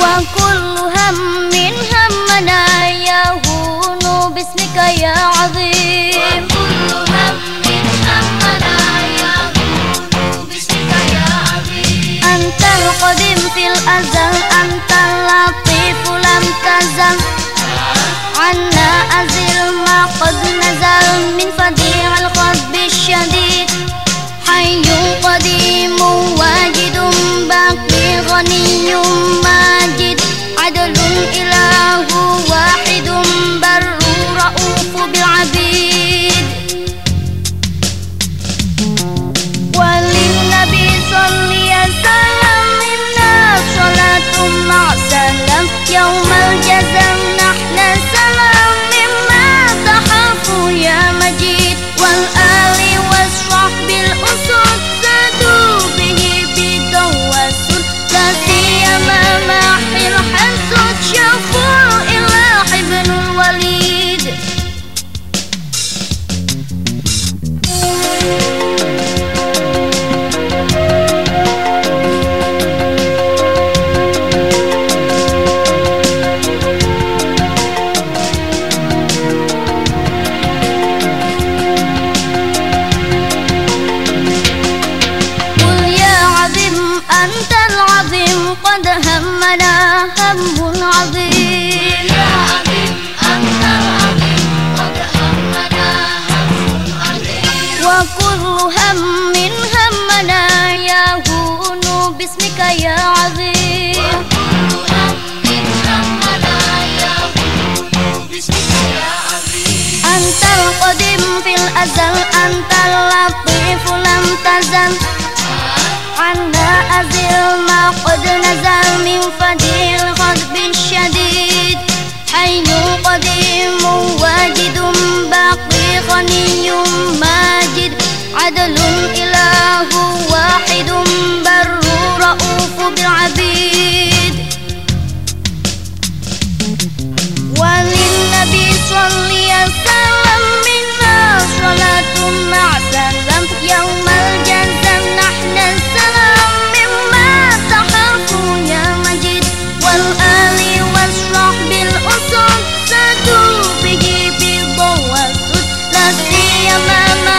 وكل هم همنا يهون باسمك يا عظيم. وكل هم همنا يهون باسمك يا عظيم. أنت القديم في الأزل. hammin hammana ya hunu bismika ya Antal qadim fil azal antal lafad 山の